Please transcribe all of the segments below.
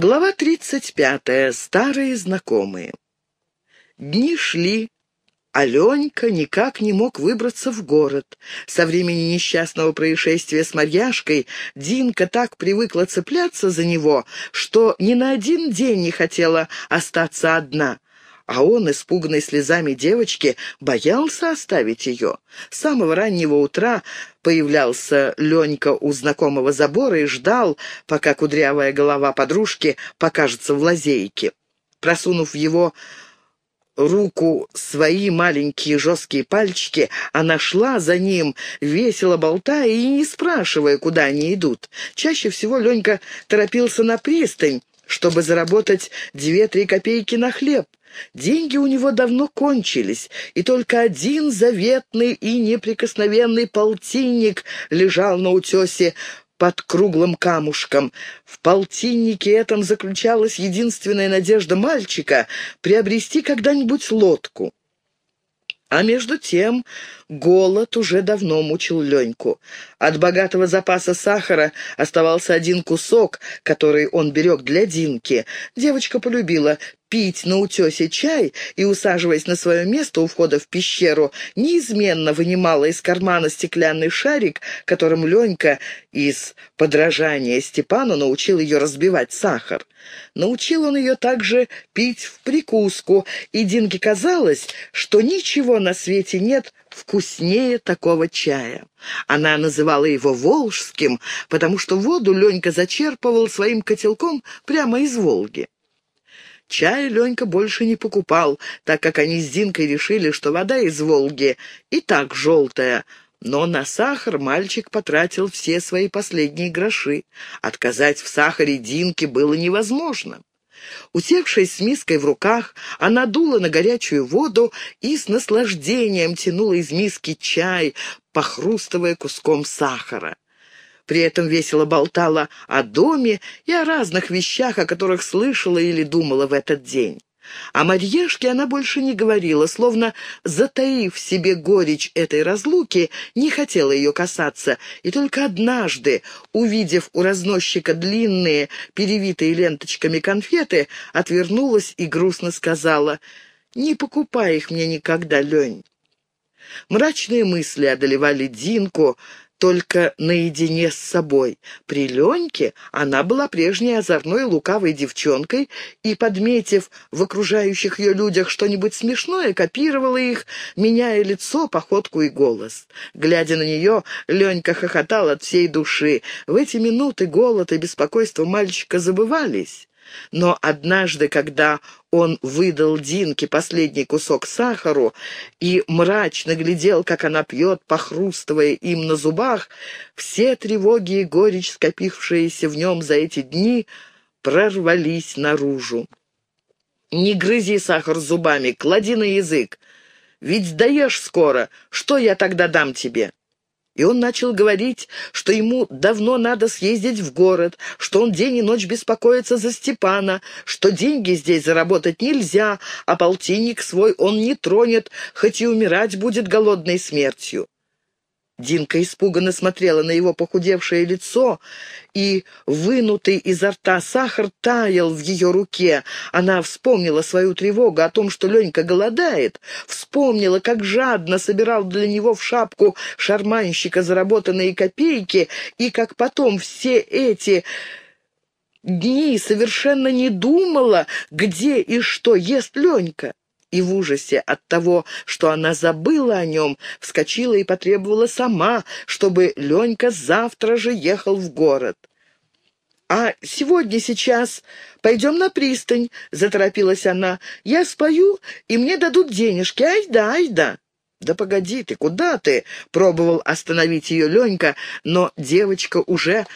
Глава 35. Старые знакомые. Дни шли, а Ленька никак не мог выбраться в город. Со времени несчастного происшествия с Марьяшкой Динка так привыкла цепляться за него, что ни на один день не хотела остаться одна — а он, испуганный слезами девочки, боялся оставить ее. С самого раннего утра появлялся Ленька у знакомого забора и ждал, пока кудрявая голова подружки покажется в лазейке. Просунув его руку свои маленькие жесткие пальчики, она шла за ним, весело болтая и не спрашивая, куда они идут. Чаще всего Ленька торопился на пристань, чтобы заработать две-три копейки на хлеб. Деньги у него давно кончились, и только один заветный и неприкосновенный полтинник лежал на утесе под круглым камушком. В полтиннике этом заключалась единственная надежда мальчика приобрести когда-нибудь лодку. А между тем голод уже давно мучил Леньку. От богатого запаса сахара оставался один кусок, который он берег для Динки. Девочка полюбила пить на утесе чай и, усаживаясь на свое место у входа в пещеру, неизменно вынимала из кармана стеклянный шарик, которым Ленька из подражания Степану научил ее разбивать сахар. Научил он ее также пить в прикуску, и Динке казалось, что ничего на свете нет вкуснее такого чая. Она называла его «волжским», потому что воду Ленька зачерпывал своим котелком прямо из Волги. Чай Ленька больше не покупал, так как они с Динкой решили, что вода из Волги и так желтая, но на сахар мальчик потратил все свои последние гроши. Отказать в сахаре Динке было невозможно. Усевшись с миской в руках, она дула на горячую воду и с наслаждением тянула из миски чай, похрустывая куском сахара. При этом весело болтала о доме и о разных вещах, о которых слышала или думала в этот день. О Марьешке она больше не говорила, словно, затаив себе горечь этой разлуки, не хотела ее касаться, и только однажды, увидев у разносчика длинные, перевитые ленточками конфеты, отвернулась и грустно сказала «Не покупай их мне никогда, Лень». Мрачные мысли одолевали Динку, только наедине с собой. При Леньке она была прежней озорной лукавой девчонкой и, подметив в окружающих ее людях что-нибудь смешное, копировала их, меняя лицо, походку и голос. Глядя на нее, Ленька хохотал от всей души. В эти минуты голод и беспокойство мальчика забывались. Но однажды, когда он выдал Динке последний кусок сахару и мрачно глядел, как она пьет, похрустывая им на зубах, все тревоги и горечь, скопившиеся в нем за эти дни, прорвались наружу. «Не грызи сахар зубами, клади на язык. Ведь сдаешь скоро, что я тогда дам тебе?» И он начал говорить, что ему давно надо съездить в город, что он день и ночь беспокоится за Степана, что деньги здесь заработать нельзя, а полтинник свой он не тронет, хоть и умирать будет голодной смертью. Динка испуганно смотрела на его похудевшее лицо, и вынутый изо рта сахар таял в ее руке. Она вспомнила свою тревогу о том, что Ленька голодает, вспомнила, как жадно собирал для него в шапку шарманщика заработанные копейки, и как потом все эти дни совершенно не думала, где и что ест Ленька и в ужасе от того, что она забыла о нем, вскочила и потребовала сама, чтобы Ленька завтра же ехал в город. «А сегодня сейчас пойдем на пристань», — заторопилась она. «Я спою, и мне дадут денежки. Ай-да, ай-да». «Да погоди ты, куда ты?» — пробовал остановить ее Ленька, но девочка уже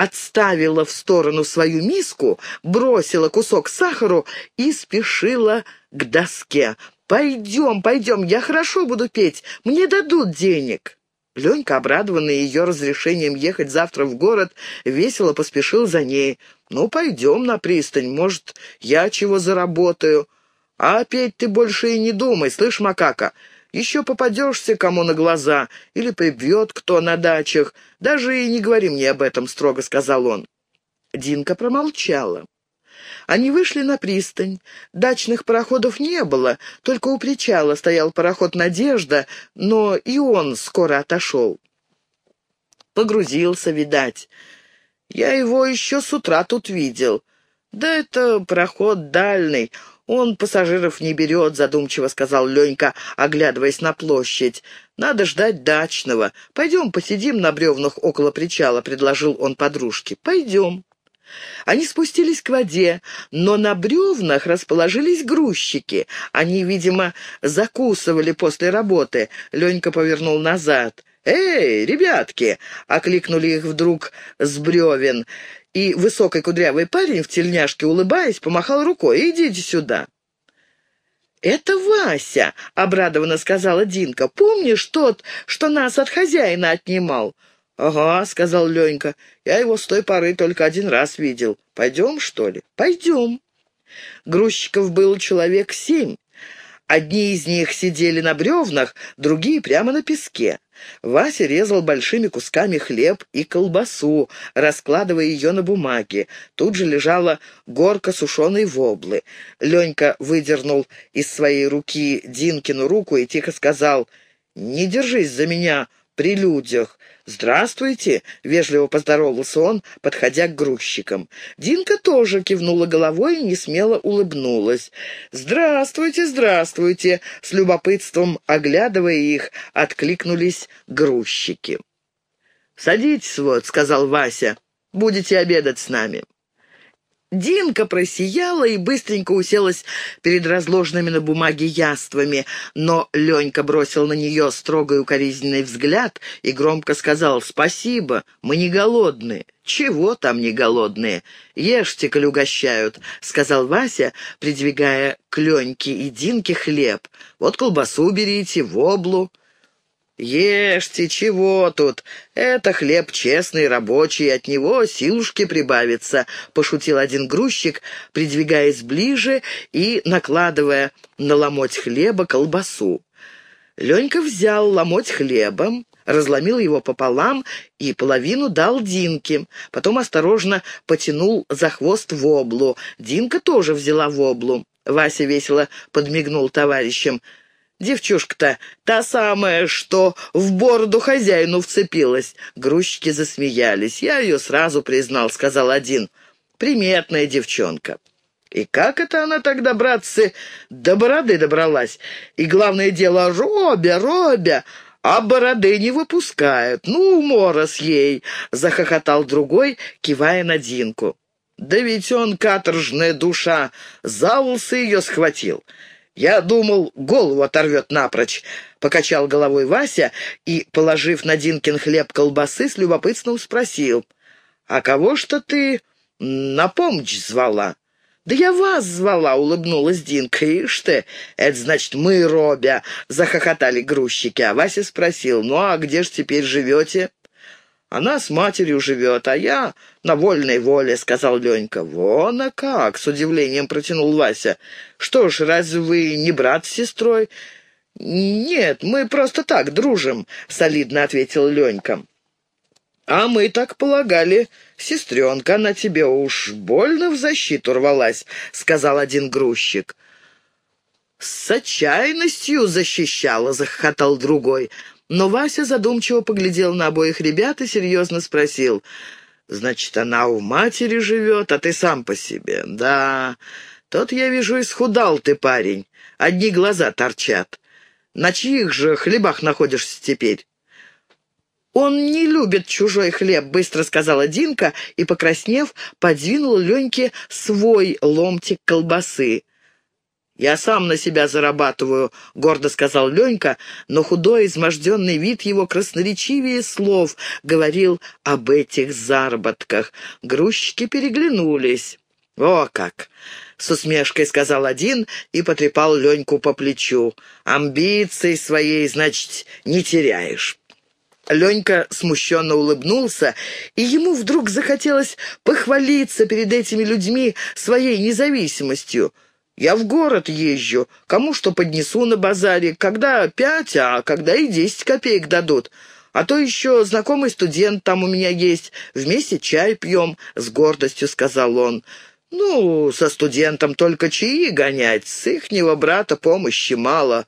отставила в сторону свою миску, бросила кусок сахару и спешила к доске. «Пойдем, пойдем, я хорошо буду петь, мне дадут денег». Ленька, обрадованный ее разрешением ехать завтра в город, весело поспешил за ней. «Ну, пойдем на пристань, может, я чего заработаю. А петь ты больше и не думай, слышь, макака, еще попадешься кому на глаза или прибьет кто на дачах. Даже и не говори мне об этом», — строго сказал он. Динка промолчала. Они вышли на пристань. Дачных пароходов не было, только у причала стоял пароход «Надежда», но и он скоро отошел. Погрузился, видать. Я его еще с утра тут видел. Да это пароход дальний, он пассажиров не берет, задумчиво сказал Ленька, оглядываясь на площадь. Надо ждать дачного. Пойдем посидим на бревнах около причала, предложил он подружке. Пойдем. Они спустились к воде, но на бревнах расположились грузчики. Они, видимо, закусывали после работы. Ленька повернул назад. «Эй, ребятки!» — окликнули их вдруг с бревен. И высокий кудрявый парень в тельняшке, улыбаясь, помахал рукой. «Идите сюда!» «Это Вася!» — обрадованно сказала Динка. «Помнишь тот, что нас от хозяина отнимал?» «Ага», — сказал Ленька, — «я его с той поры только один раз видел. Пойдем, что ли?» «Пойдем». Грузчиков был человек семь. Одни из них сидели на бревнах, другие прямо на песке. Вася резал большими кусками хлеб и колбасу, раскладывая ее на бумаге. Тут же лежала горка сушеной воблы. Ленька выдернул из своей руки Динкину руку и тихо сказал «Не держись за меня при людях. «Здравствуйте!» — вежливо поздоровался он, подходя к грузчикам. Динка тоже кивнула головой и несмело улыбнулась. «Здравствуйте, здравствуйте!» — с любопытством, оглядывая их, откликнулись грузчики. «Садитесь вот», — сказал Вася, — «будете обедать с нами». Динка просияла и быстренько уселась перед разложенными на бумаге яствами, но Ленька бросил на нее строгий укоризненный взгляд и громко сказал «Спасибо, мы не голодные». «Чего там не голодные? Ешьте, коль угощают», — сказал Вася, придвигая к Леньке и Динке хлеб. «Вот колбасу берите, воблу». «Ешьте, чего тут? Это хлеб честный, рабочий, от него силушки прибавится», — пошутил один грузчик, придвигаясь ближе и накладывая на ломоть хлеба колбасу. Ленька взял ломоть хлебом, разломил его пополам и половину дал Динке. Потом осторожно потянул за хвост воблу. Динка тоже взяла воблу. Вася весело подмигнул товарищам. Девчушка-то та самая, что в бороду хозяину вцепилась. Грузчики засмеялись. Я ее сразу признал, сказал один. Приметная девчонка. И как это она тогда, братцы, до бороды добралась? И главное дело, Робя, Робя, а бороды не выпускают. Ну, морос ей, — захохотал другой, кивая на Динку. Да ведь он, каторжная душа, за волосы ее схватил. «Я думал, голову оторвет напрочь», — покачал головой Вася и, положив на Динкин хлеб колбасы, с любопытством спросил. «А кого что ты на помощь звала?» «Да я вас звала», — улыбнулась Динка. «Ишь ты, это значит мы, Робя», — захохотали грузчики. А Вася спросил, «Ну а где ж теперь живете?» Она с матерью живет, а я на вольной воле», — сказал Ленька. «Вон, а как!» — с удивлением протянул Вася. «Что ж, разве вы не брат с сестрой?» «Нет, мы просто так дружим», — солидно ответил Ленька. «А мы так полагали, сестренка, на тебе уж больно в защиту рвалась», — сказал один грузчик. «С отчаянностью защищала», — захохотал другой. Но Вася задумчиво поглядел на обоих ребят и серьезно спросил. «Значит, она у матери живет, а ты сам по себе?» «Да, тот, я вижу, исхудал ты, парень. Одни глаза торчат. На чьих же хлебах находишься теперь?» «Он не любит чужой хлеб», — быстро сказала Динка и, покраснев, подвинула Леньке свой ломтик колбасы. «Я сам на себя зарабатываю», — гордо сказал Ленька, но худой, изможденный вид его красноречивее слов говорил об этих заработках. Грузчики переглянулись. «О как!» — с усмешкой сказал один и потрепал Леньку по плечу. «Амбиций своей, значит, не теряешь». Ленька смущенно улыбнулся, и ему вдруг захотелось похвалиться перед этими людьми своей независимостью. Я в город езжу, кому что поднесу на базаре, когда пять, а когда и десять копеек дадут. А то еще знакомый студент там у меня есть, вместе чай пьем», — с гордостью сказал он. «Ну, со студентом только чаи гонять, с ихнего брата помощи мало.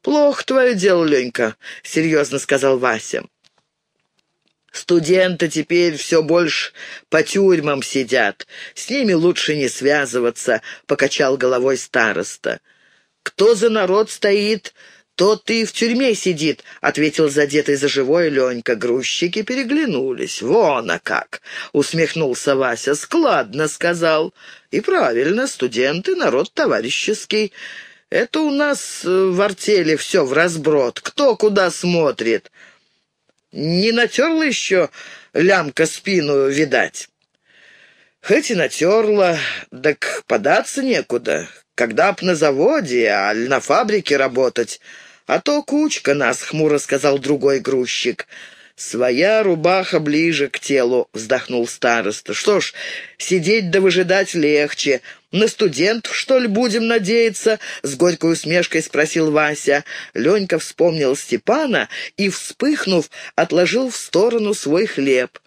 Плохо твое дело, Ленька», — серьезно сказал Вася. Студенты теперь все больше по тюрьмам сидят. С ними лучше не связываться», — покачал головой староста. «Кто за народ стоит, тот и в тюрьме сидит», — ответил задетый за живое Ленька. Грузчики переглянулись. «Вон, а как!» — усмехнулся Вася. «Складно», — сказал. «И правильно, студенты — народ товарищеский. Это у нас э, в артели все в разброд. Кто куда смотрит?» Не натерла еще лямка спину, видать. Хоть и натерла, так податься некуда. Когда б на заводе, а на фабрике работать. А то кучка нас, — хмуро сказал другой грузчик. «Своя рубаха ближе к телу», — вздохнул староста. «Что ж, сидеть да выжидать легче. На студентов, что ли, будем надеяться?» — с горькой усмешкой спросил Вася. Ленька вспомнил Степана и, вспыхнув, отложил в сторону свой хлеб.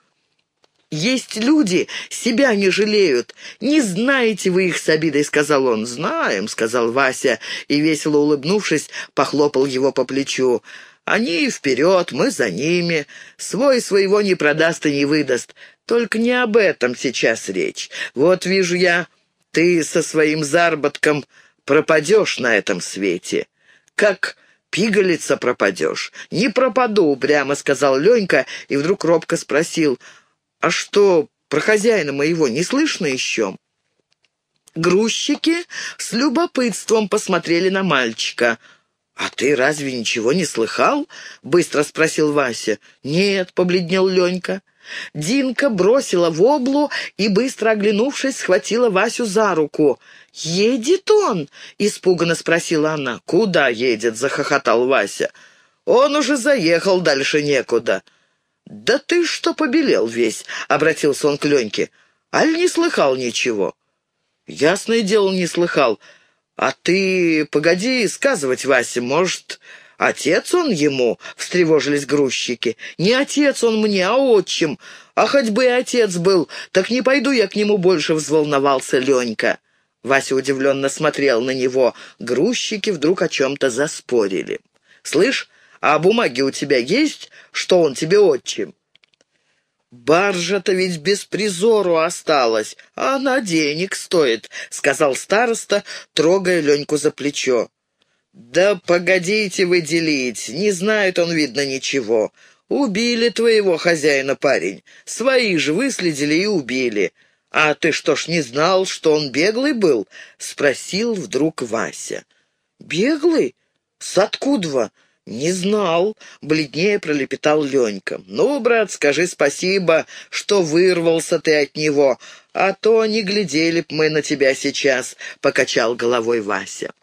«Есть люди, себя не жалеют. Не знаете вы их с обидой», — сказал он. «Знаем», — сказал Вася, и, весело улыбнувшись, похлопал его по плечу. Они вперед, мы за ними. Свой своего не продаст и не выдаст. Только не об этом сейчас речь. Вот вижу я, ты со своим заработком пропадешь на этом свете. Как пигалица пропадешь. «Не пропаду», — прямо сказал Ленька, и вдруг робко спросил, «А что, про хозяина моего не слышно еще?» Грузчики с любопытством посмотрели на мальчика — «А ты разве ничего не слыхал?» — быстро спросил Вася. «Нет», — побледнел Ленька. Динка бросила в облу и, быстро оглянувшись, схватила Васю за руку. «Едет он?» — испуганно спросила она. «Куда едет?» — захохотал Вася. «Он уже заехал, дальше некуда». «Да ты что побелел весь?» — обратился он к Леньке. «Аль не слыхал ничего?» «Ясное дело, не слыхал. «А ты погоди сказывать, Вася, может, отец он ему?» — встревожились грузчики. «Не отец он мне, а отчим. А хоть бы и отец был, так не пойду я к нему больше», — взволновался Ленька. Вася удивленно смотрел на него. Грузчики вдруг о чем-то заспорили. «Слышь, а бумаги у тебя есть, что он тебе отчим?» «Баржа-то ведь без призору осталась, а она денег стоит», — сказал староста, трогая Леньку за плечо. «Да погодите вы делить, не знает он, видно, ничего. Убили твоего хозяина, парень. Свои же выследили и убили. А ты что ж не знал, что он беглый был?» — спросил вдруг Вася. «Беглый? С откуда?» «Не знал», — бледнее пролепетал Ленька. «Ну, брат, скажи спасибо, что вырвался ты от него, а то не глядели б мы на тебя сейчас», — покачал головой Вася.